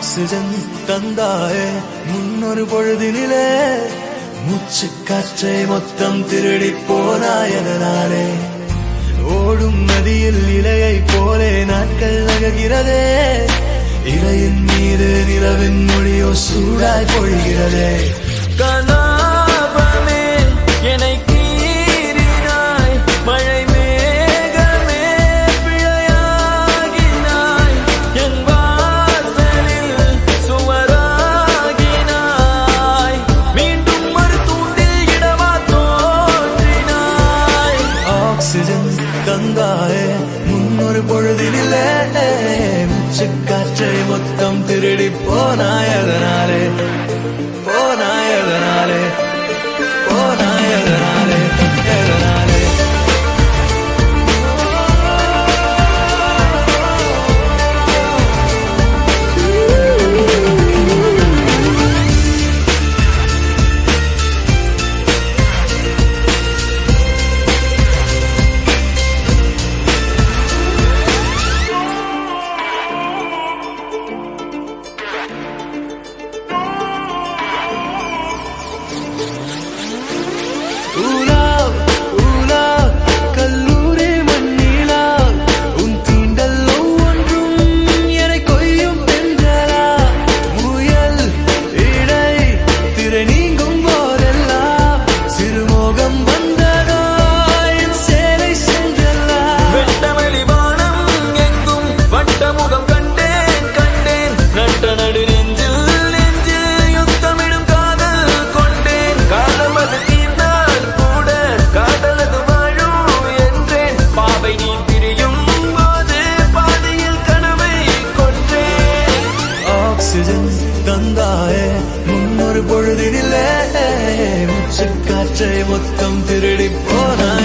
Oxygen தந்தாயே. முன்னொரு பொழுதினிலே மூச்சு காற்றை மொத்தம் திருடி போனாயதனாலே ஓடும் நதியில் இலையை போலே நாட்கள் நகர்கிறதே. இலையின் மீது நிலவின் மொழியோ சூடாய் பொழிகிறதே. கலாபமே பொழுதினிலே மூச்சு காற்றை மொத்தம் திருடி போனாய் அதனாலே. திரை நீங்கும் போதெல்லாம் சிறுமோகம் வந்ததோ? என் சேலை சென்றல்லா வெட்டவெளி வானம் எங்கும் வட்டமுகம் கண்டேன் கண்டேன். நட்ட நடு நெஞ்சில் நெஞ்சில் யுத்தமிடும் காதல் கொண்டேன். காலம் அது தீர்ந்தால் கூட காதலது வாழும் என்றேன். பாவை நீ பிரியும் போது பாதையில் கனவை கொன்றேன். ஆக்சிஜன் தந்தாயே முன்னொரு பொழுதினிலே மூச்சு மொத்தம் திருடி போனாய்.